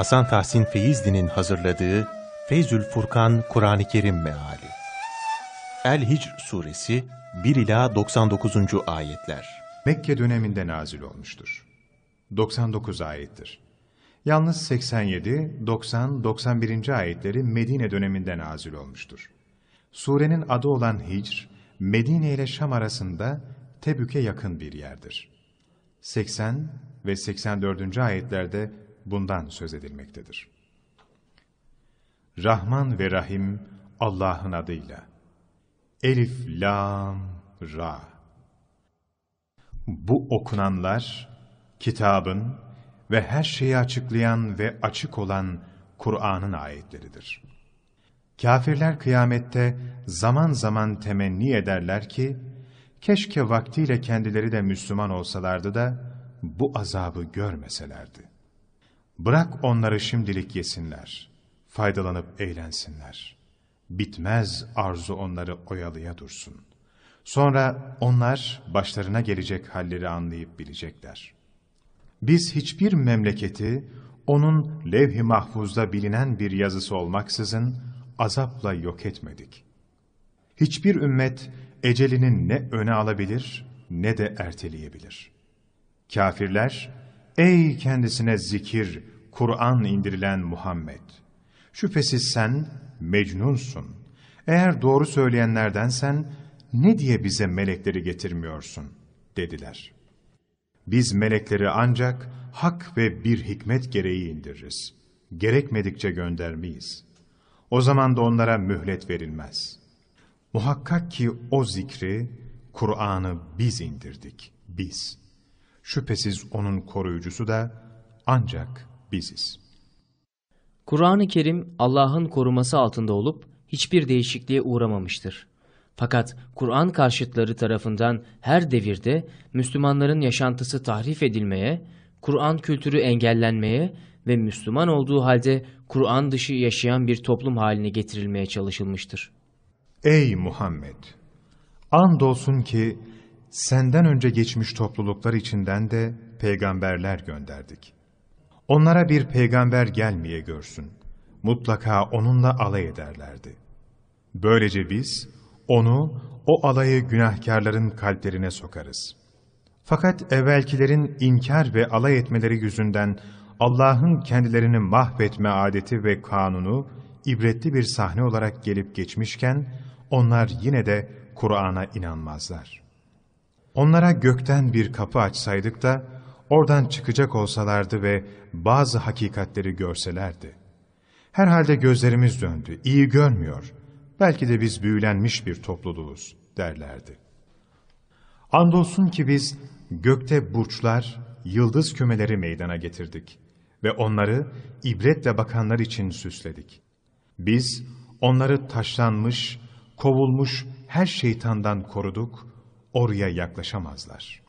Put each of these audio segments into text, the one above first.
Hasan Tahsin Feyzli'nin hazırladığı Feyzül Furkan Kur'an-ı Kerim Meali El-Hicr Suresi 1 ila 99. ayetler. Mekke döneminde nazil olmuştur. 99 ayettir. Yalnız 87, 90, 91. ayetleri Medine döneminde nazil olmuştur. Surenin adı olan Hicr, Medine ile Şam arasında Tebük'e yakın bir yerdir. 80 ve 84. ayetlerde bundan söz edilmektedir. Rahman ve Rahim Allah'ın adıyla. Elif, Lam, Ra. Bu okunanlar, kitabın ve her şeyi açıklayan ve açık olan Kur'an'ın ayetleridir. Kafirler kıyamette zaman zaman temenni ederler ki, keşke vaktiyle kendileri de Müslüman olsalardı da bu azabı görmeselerdi. Bırak onları şimdilik yesinler, faydalanıp eğlensinler. Bitmez arzu onları oyalaya dursun. Sonra onlar başlarına gelecek halleri anlayıp bilecekler. Biz hiçbir memleketi onun levh-i mahfuzda bilinen bir yazısı olmaksızın azapla yok etmedik. Hiçbir ümmet ecelinin ne öne alabilir ne de erteleyebilir. Kafirler, ey kendisine zikir, Kur'an indirilen Muhammed! Şüphesiz sen mecnunsun. Eğer doğru söyleyenlerdensen ne diye bize melekleri getirmiyorsun? dediler. Biz melekleri ancak hak ve bir hikmet gereği indiririz. Gerekmedikçe göndermeyiz. O zaman da onlara mühlet verilmez. Muhakkak ki o zikri, Kur'an'ı biz indirdik, biz. Şüphesiz onun koruyucusu da ancak biziz. Kur'an-ı Kerim Allah'ın koruması altında olup hiçbir değişikliğe uğramamıştır. Fakat Kur'an karşıtları tarafından her devirde Müslümanların yaşantısı tahrif edilmeye, Kur'an kültürü engellenmeye ve Müslüman olduğu halde Kur'an dışı yaşayan bir toplum haline getirilmeye çalışılmıştır. Ey Muhammed! Andolsun ki senden önce geçmiş topluluklar içinden de peygamberler gönderdik. Onlara bir peygamber gelmeye görsün. Mutlaka onunla alay ederlerdi. Böylece biz onu, o alayı günahkarların kalplerine sokarız. Fakat evvelkilerin inkar ve alay etmeleri yüzünden Allah'ın kendilerini mahvetme adeti ve kanunu ibretli bir sahne olarak gelip geçmişken, onlar yine de Kur'an'a inanmazlar. Onlara gökten bir kapı açsaydık da, oradan çıkacak olsalardı ve bazı hakikatleri görselerdi. Herhalde gözlerimiz döndü, iyi görmüyor, belki de biz büyülenmiş bir topluluğuz derlerdi. Andolsun ki biz gökte burçlar, yıldız kümeleri meydana getirdik ve onları ibretle bakanlar için süsledik. Biz onları taşlanmış, kovulmuş her şeytandan koruduk, oraya yaklaşamazlar.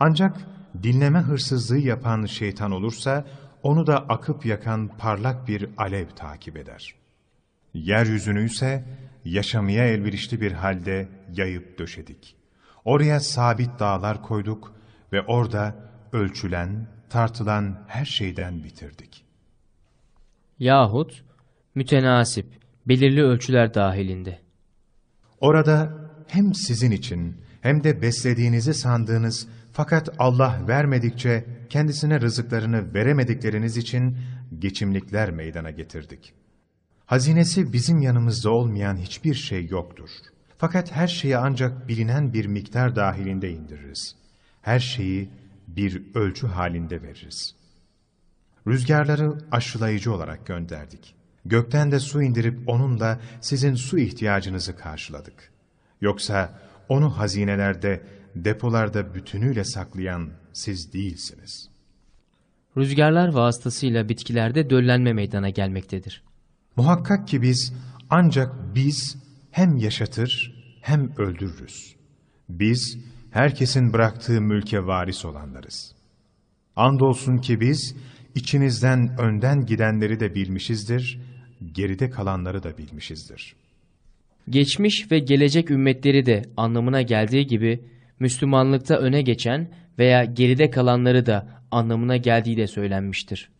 Ancak dinleme hırsızlığı yapan şeytan olursa, onu da akıp yakan parlak bir alev takip eder. Yeryüzünü ise yaşamaya elverişli bir halde yayıp döşedik. Oraya sabit dağlar koyduk ve orada ölçülen, tartılan her şeyden bitirdik. Yahut mütenasip, belirli ölçüler dahilinde. Orada hem sizin için hem de beslediğinizi sandığınız fakat Allah vermedikçe kendisine rızıklarını veremedikleriniz için geçimlikler meydana getirdik. Hazinesi bizim yanımızda olmayan hiçbir şey yoktur. Fakat her şeyi ancak bilinen bir miktar dahilinde indiririz. Her şeyi bir ölçü halinde veririz. Rüzgarları aşılayıcı olarak gönderdik. Gökten de su indirip onunla sizin su ihtiyacınızı karşıladık. Yoksa onu hazinelerde, depolarda bütünüyle saklayan siz değilsiniz. Rüzgarlar vasıtasıyla bitkilerde döllenme meydana gelmektedir. Muhakkak ki biz ancak biz hem yaşatır hem öldürürüz. Biz herkesin bıraktığı mülke varis olanlarız. Andolsun ki biz içinizden önden gidenleri de bilmişizdir, geride kalanları da bilmişizdir. Geçmiş ve gelecek ümmetleri de anlamına geldiği gibi Müslümanlıkta öne geçen veya geride kalanları da anlamına geldiği de söylenmiştir.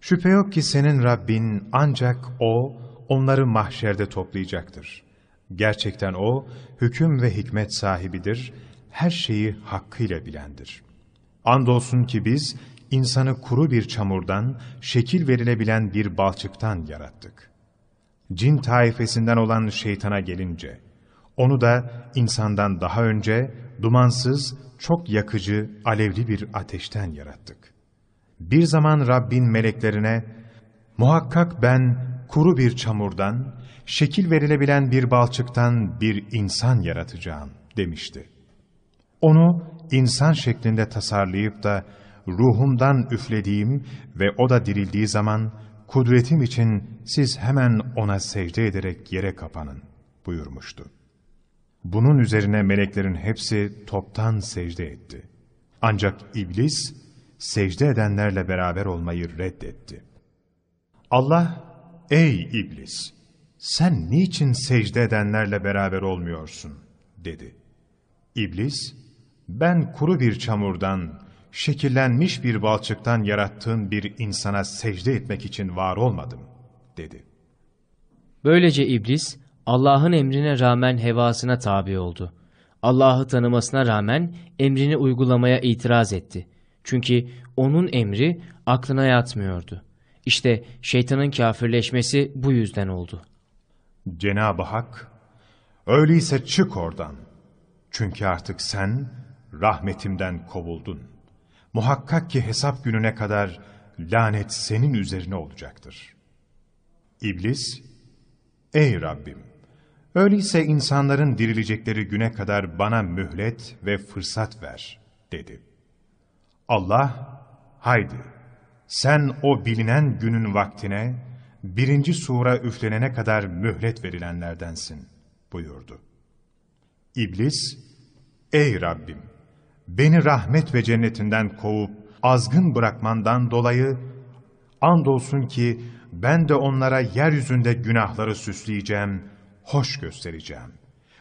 Şüphe yok ki senin Rabbin ancak O, onları mahşerde toplayacaktır. Gerçekten O, hüküm ve hikmet sahibidir, her şeyi hakkıyla bilendir. Andolsun ki biz, insanı kuru bir çamurdan, şekil verilebilen bir balçıktan yarattık. Cin taifesinden olan şeytana gelince, onu da insandan daha önce dumansız, çok yakıcı, alevli bir ateşten yarattık. Bir zaman Rabbin meleklerine, muhakkak ben kuru bir çamurdan, şekil verilebilen bir balçıktan bir insan yaratacağım demişti. Onu insan şeklinde tasarlayıp da ruhumdan üflediğim ve o da dirildiği zaman kudretim için siz hemen ona secde ederek yere kapanın buyurmuştu. Bunun üzerine meleklerin hepsi toptan secde etti. Ancak iblis secde edenlerle beraber olmayı reddetti. Allah, ey iblis! Sen niçin secde edenlerle beraber olmuyorsun? dedi. İblis, ben kuru bir çamurdan, şekillenmiş bir balçıktan yarattığın bir insana secde etmek için var olmadım, dedi. Böylece iblis Allah'ın emrine rağmen hevasına tabi oldu. Allah'ı tanımasına rağmen emrini uygulamaya itiraz etti. Çünkü onun emri aklına yatmıyordu. İşte şeytanın kafirleşmesi bu yüzden oldu. Cenab-ı Hak, öyleyse çık oradan. Çünkü artık sen rahmetimden kovuldun. Muhakkak ki hesap gününe kadar lanet senin üzerine olacaktır. İblis, ey Rabbim, öyleyse insanların dirilecekleri güne kadar bana mühlet ve fırsat ver, dedi. Allah, haydi, sen o bilinen günün vaktine, birinci sura üflenene kadar mühlet verilenlerdensin, buyurdu. İblis, ey Rabbim, beni rahmet ve cennetinden kovup azgın bırakmandan dolayı andolsun ki ben de onlara yeryüzünde günahları süsleyeceğim, hoş göstereceğim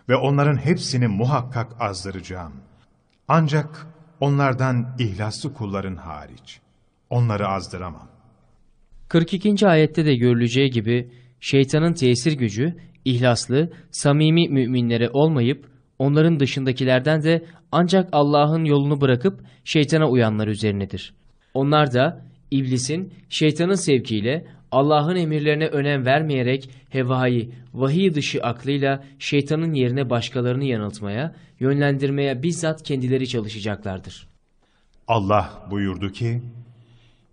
ve onların hepsini muhakkak azdıracağım. Ancak onlardan ihlaslı kulların hariç. Onları azdıramam. 42. ayette de görüleceği gibi şeytanın tesir gücü ihlaslı, samimi müminlere olmayıp onların dışındakilerden de ancak Allah'ın yolunu bırakıp şeytana uyanlar üzerinedir. Onlar da iblisin şeytanın sevkiyle Allah'ın emirlerine önem vermeyerek hevayı, vahiy dışı aklıyla şeytanın yerine başkalarını yanıltmaya, yönlendirmeye bizzat kendileri çalışacaklardır. Allah buyurdu ki,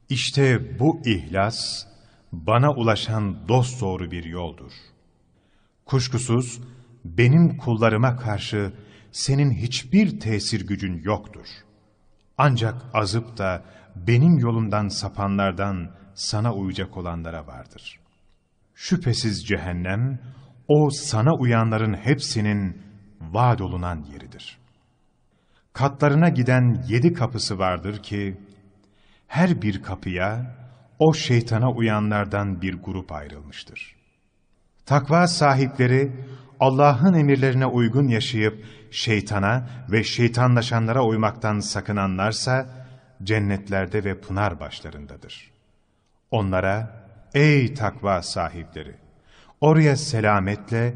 işte bu ihlas bana ulaşan dosdoğru bir yoldur. Kuşkusuz benim kullarıma karşı senin hiçbir tesir gücün yoktur. Ancak azıp da benim yolumdan sapanlardan sana uyacak olanlara vardır. Şüphesiz cehennem, o sana uyanların hepsinin vaad olunan yeridir. Katlarına giden yedi kapısı vardır ki, her bir kapıya o şeytana uyanlardan bir grup ayrılmıştır. Takva sahipleri Allah'ın emirlerine uygun yaşayıp şeytana ve şeytanlaşanlara uymaktan sakınanlarsa cennetlerde ve pınar başlarındadır. Onlara ey takva sahipleri oraya selametle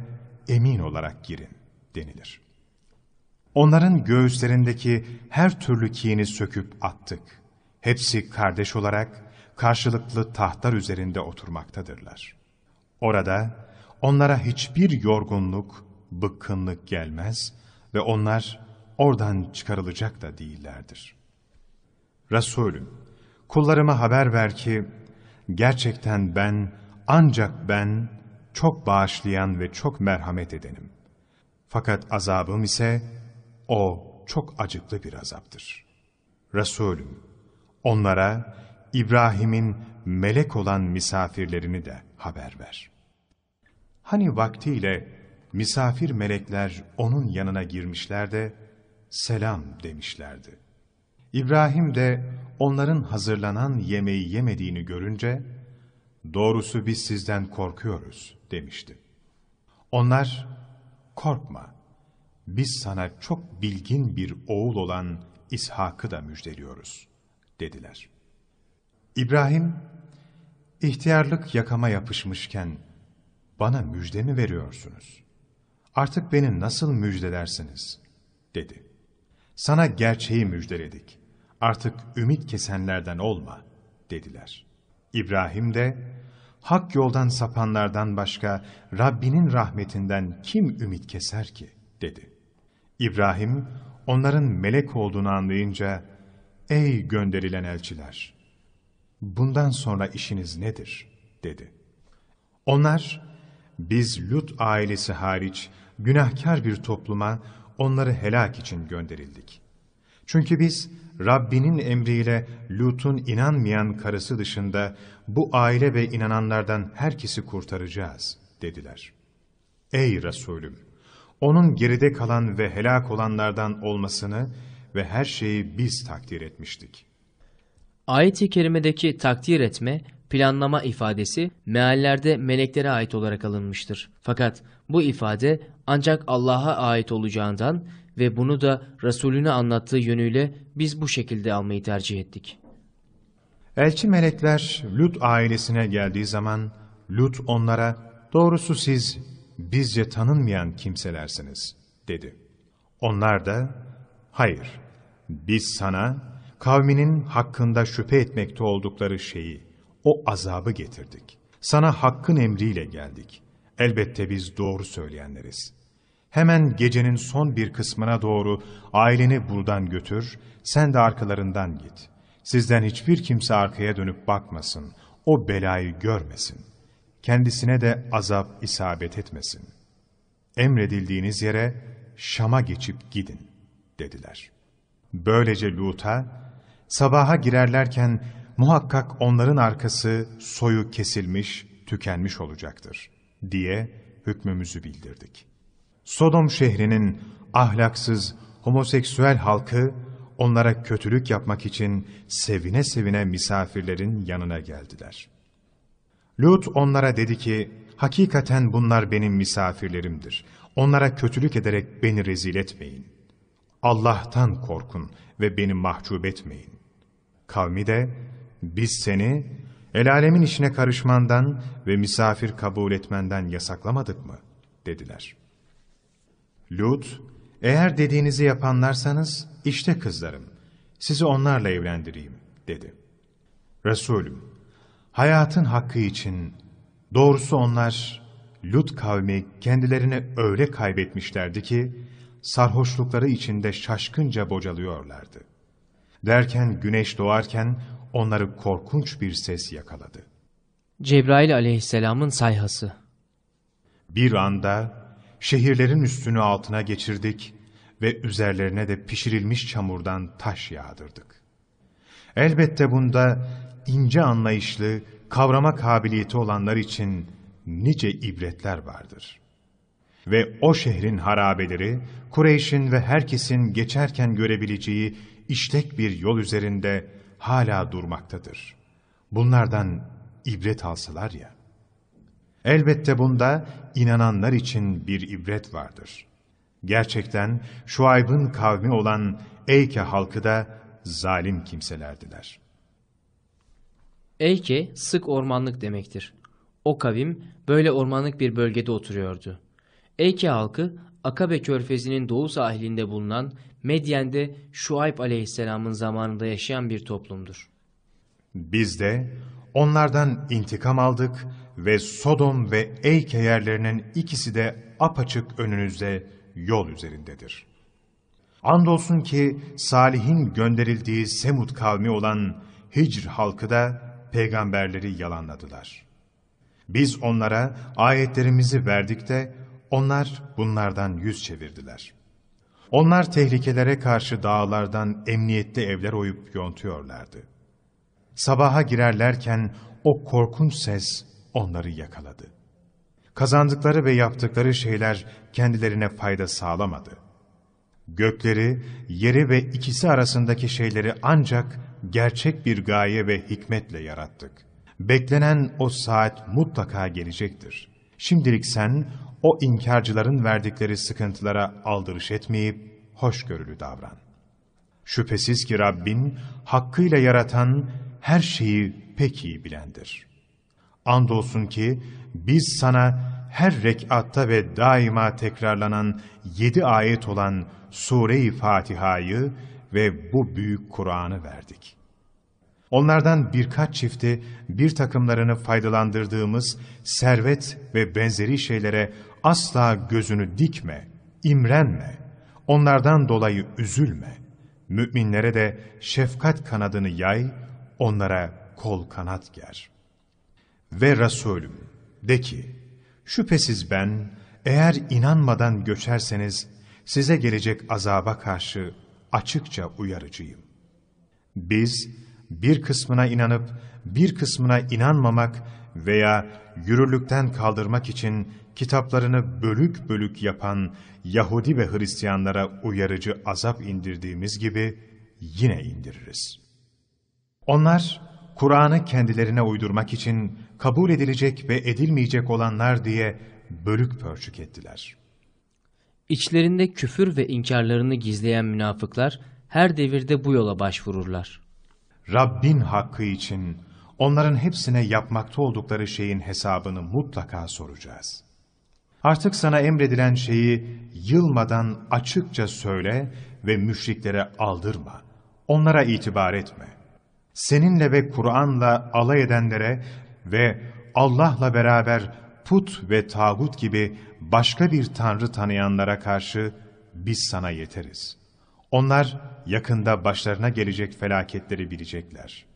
emin olarak girin denilir. Onların göğüslerindeki her türlü kini söküp attık. Hepsi kardeş olarak karşılıklı tahtlar üzerinde oturmaktadırlar. Orada onlara hiçbir yorgunluk, bıkkınlık gelmez ve onlar oradan çıkarılacak da değillerdir. Resulüm, kullarıma haber ver ki, gerçekten ben, ancak ben, çok bağışlayan ve çok merhamet edenim. Fakat azabım ise, o çok acıklı bir azaptır. Resulüm, onlara İbrahim'in melek olan misafirlerini de haber ver. Hani vaktiyle misafir melekler onun yanına girmişler de selam demişlerdi. İbrahim de onların hazırlanan yemeği yemediğini görünce doğrusu biz sizden korkuyoruz demişti. Onlar korkma biz sana çok bilgin bir oğul olan İshak'ı da müjdeliyoruz dediler. İbrahim İhtiyarlık yakama yapışmışken bana müjde mi veriyorsunuz? Artık beni nasıl müjdelersiniz? dedi. Sana gerçeği müjdeledik. Artık ümit kesenlerden olma, dediler. İbrahim de, hak yoldan sapanlardan başka Rabbinin rahmetinden kim ümit keser ki? dedi. İbrahim, onların melek olduğunu anlayınca, ey gönderilen elçiler! Bundan sonra işiniz nedir? dedi. Onlar, biz Lut ailesi hariç günahkar bir topluma onları helak için gönderildik. Çünkü biz Rabbinin emriyle Lut'un inanmayan karısı dışında bu aile ve inananlardan herkesi kurtaracağız dediler. Ey Resulüm! Onun geride kalan ve helak olanlardan olmasını ve her şeyi biz takdir etmiştik. Ayet-i kerimedeki takdir etme, planlama ifadesi meallerde meleklere ait olarak alınmıştır. Fakat bu ifade ancak Allah'a ait olacağından ve bunu da Resulüne anlattığı yönüyle biz bu şekilde almayı tercih ettik. Elçi melekler Lut ailesine geldiği zaman Lut onlara doğrusu siz bizce tanınmayan kimselersiniz dedi. Onlar da hayır biz sana kavminin hakkında şüphe etmekte oldukları şeyi, o azabı getirdik. Sana hakkın emriyle geldik. Elbette biz doğru söyleyenleriz. Hemen gecenin son bir kısmına doğru aileni buradan götür, sen de arkalarından git. Sizden hiçbir kimse arkaya dönüp bakmasın, o belayı görmesin. Kendisine de azap isabet etmesin. Emredildiğiniz yere Şam'a geçip gidin, dediler. Böylece Lut'a, sabaha girerlerken muhakkak onların arkası soyu kesilmiş, tükenmiş olacaktır, diye hükmümüzü bildirdik. Sodom şehrinin ahlaksız, homoseksüel halkı, onlara kötülük yapmak için sevine sevine misafirlerin yanına geldiler. Lut onlara dedi ki, hakikaten bunlar benim misafirlerimdir. Onlara kötülük ederek beni rezil etmeyin. Allah'tan korkun ve beni mahcup etmeyin. Kavmi de, biz seni el alemin işine karışmandan ve misafir kabul etmenden yasaklamadık mı? dediler. Lut, eğer dediğinizi yapanlarsanız işte kızlarım, sizi onlarla evlendireyim dedi. Resulüm, hayatın hakkı için doğrusu onlar Lut kavmi kendilerini öyle kaybetmişlerdi ki sarhoşlukları içinde şaşkınca bocalıyorlardı. Derken güneş doğarken onları korkunç bir ses yakaladı. Cebrail aleyhisselamın sayhası Bir anda şehirlerin üstünü altına geçirdik ve üzerlerine de pişirilmiş çamurdan taş yağdırdık. Elbette bunda ince anlayışlı, kavrama kabiliyeti olanlar için nice ibretler vardır. Ve o şehrin harabeleri, Kureyş'in ve herkesin geçerken görebileceği işlek bir yol üzerinde hala durmaktadır. Bunlardan ibret alsalar ya. Elbette bunda inananlar için bir ibret vardır. Gerçekten Şuayb'ın kavmi olan Eyke halkı da zalim kimselerdiler. Eyke sık ormanlık demektir. O kavim böyle ormanlık bir bölgede oturuyordu. Eyke halkı Akabe körfezinin doğu sahilinde bulunan Medyen'de Şuayb aleyhisselamın zamanında yaşayan bir toplumdur. Biz de onlardan intikam aldık ve Sodom ve Eyke yerlerinin ikisi de apaçık önünüzde yol üzerindedir. Andolsun ki Salih'in gönderildiği Semud kavmi olan Hicr halkı da peygamberleri yalanladılar. Biz onlara ayetlerimizi verdik de onlar bunlardan yüz çevirdiler. Onlar tehlikelere karşı dağlardan emniyette evler oyup yontuyorlardı. Sabaha girerlerken o korkunç ses onları yakaladı. Kazandıkları ve yaptıkları şeyler kendilerine fayda sağlamadı. Gökleri, yeri ve ikisi arasındaki şeyleri ancak gerçek bir gaye ve hikmetle yarattık. Beklenen o saat mutlaka gelecektir. Şimdilik sen o inkarcıların verdikleri sıkıntılara aldırış etmeyip hoşgörülü davran. Şüphesiz ki Rabbin hakkıyla yaratan her şeyi pek iyi bilendir. Andolsun ki biz sana her rekatta ve daima tekrarlanan yedi ayet olan Sure-i Fatiha'yı ve bu büyük Kur'an'ı verdik. Onlardan birkaç çifti bir takımlarını faydalandırdığımız servet ve benzeri şeylere asla gözünü dikme, imrenme, onlardan dolayı üzülme. Müminlere de şefkat kanadını yay, onlara kol kanat ger. Ve Resulüm de ki, şüphesiz ben eğer inanmadan göçerseniz size gelecek azaba karşı açıkça uyarıcıyım. Biz bir kısmına inanıp bir kısmına inanmamak veya yürürlükten kaldırmak için kitaplarını bölük bölük yapan Yahudi ve Hristiyanlara uyarıcı azap indirdiğimiz gibi yine indiririz. Onlar Kur'an'ı kendilerine uydurmak için kabul edilecek ve edilmeyecek olanlar diye bölük pörçük ettiler. İçlerinde küfür ve inkarlarını gizleyen münafıklar her devirde bu yola başvururlar. Rabbin hakkı için onların hepsine yapmakta oldukları şeyin hesabını mutlaka soracağız. Artık sana emredilen şeyi yılmadan açıkça söyle ve müşriklere aldırma. Onlara itibar etme. Seninle ve Kur'an'la alay edenlere ve Allah'la beraber put ve tağut gibi başka bir tanrı tanıyanlara karşı biz sana yeteriz. Onlar yakında başlarına gelecek felaketleri bilecekler.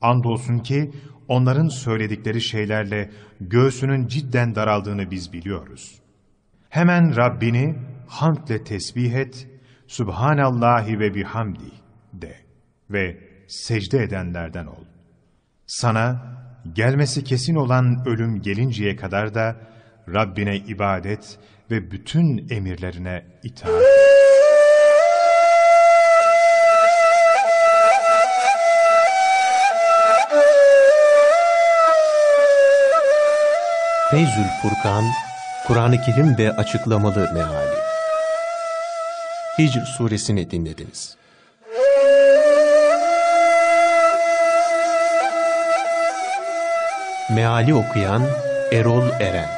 Andolsun ki onların söyledikleri şeylerle göğsünün cidden daraldığını biz biliyoruz. Hemen Rabbini hamdle tesbih et, Subhanallahi ve bihamdi de ve secde edenlerden ol. Sana gelmesi kesin olan ölüm gelinceye kadar da Rabbine ibadet ve bütün emirlerine itaat. Feyzül Furkan, Kur'an-ı Kerim ve açıklamalı meali. Hicr suresini dinlediniz. Meali okuyan Erol Eren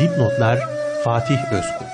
Dipnotlar Fatih Özkul